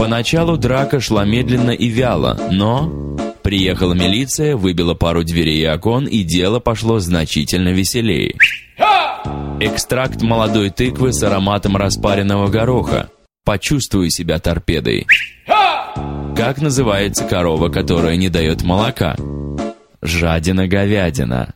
Поначалу драка шла медленно и вяло, но... Приехала милиция, выбила пару дверей и окон, и дело пошло значительно веселее. Экстракт молодой тыквы с ароматом распаренного гороха. Почувствую себя торпедой. Как называется корова, которая не дает молока? Жадина-говядина.